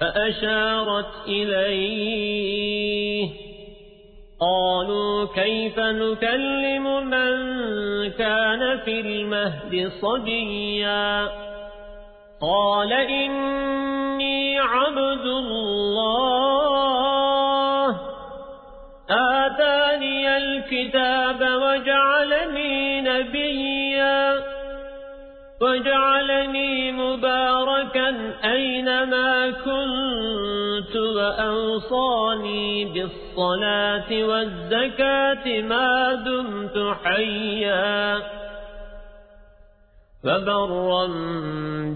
فأشارت إليه. قالوا كيف نكلم من كان في المهد صبيا؟ قال إني عبد الله. آتاني الكتاب وجعلني نبيا. وجعلني مباركا أينما كنت وأوصاني بالصلاة والزكاة ما دمت حيا فبرا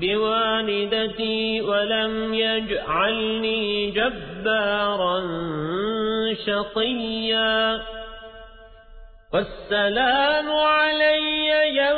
بوالدتي ولم يجعلني جبارا شقيا والسلام علي يوم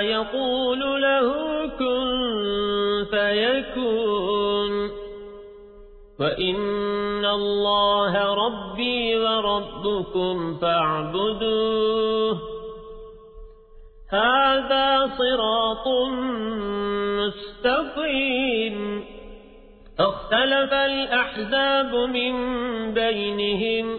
يقول له كن فيكون. وإن الله ربي وربكم فاعبدوه. هذا صراط مستقيم. اختلف الأحزاب من بينهم.